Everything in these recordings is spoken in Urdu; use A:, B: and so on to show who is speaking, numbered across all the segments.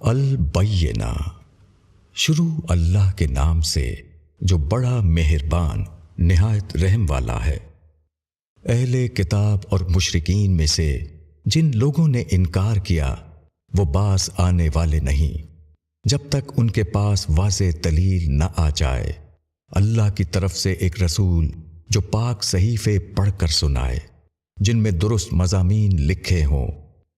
A: البینہ، شروع اللہ کے نام سے جو بڑا مہربان، نہایت رحم والا ہے۔ اہل کتاب اور مشرقین میں سے جن لوگوں نے انکار کیا، وہ باس آنے والے نہیں۔ جب تک ان کے پاس واضح دلیل نہ آ جائے، اللہ کی طرف سے ایک رسول جو پاک صحیفے پڑھ کر سنائے، جن میں درست مضامین لکھے ہوں،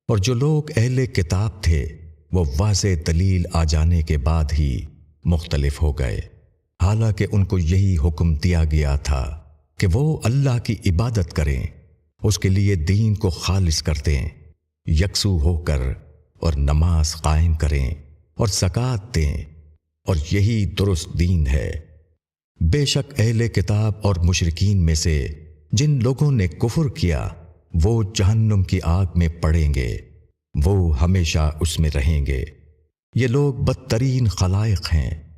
A: اور جو لوگ اہل کتاب تھے وہ واضح دلیل آ جانے کے بعد ہی مختلف ہو گئے۔ حالانکہ ان کو یہی حکم دیا گیا تھا کہ وہ اللہ کی عبادت کریں، اس کے لیے دین کو خالص کر دیں، یکسو ہو کر اور نماز قائم کریں اور زکوٰۃ دیں۔ اور یہی درست دین ہے۔ بے شک اہل کتاب اور مشرقین میں سے جن لوگوں نے کفر کیا، وہ جہنم کی آگ میں پڑیں گے۔ وہ ہمیشہ اس میں رہیں گے۔ یہ لوگ بدترین خلائق ہیں۔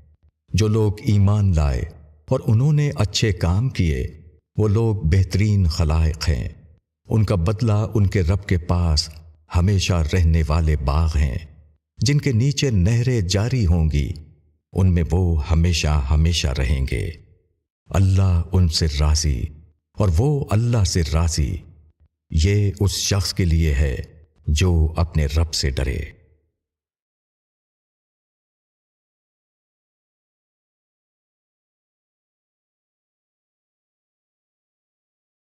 A: جو لوگ ایمان لائے اور انہوں نے اچھے کام کیے، وہ لوگ بہترین خلائق ہیں۔ ان کا بدلہ ان کے رب کے پاس ہمیشہ رہنے والے باغ ہیں۔ جن کے نیچے نہریں جاری ہوں گی، ان میں وہ ہمیشہ ہمیشہ رہیں گے۔ اللہ ان سے راضی اور وہ اللہ سے راضی۔ یہ اس شخص کے لیے ہے۔ جو اپنے رب سے ڈرے۔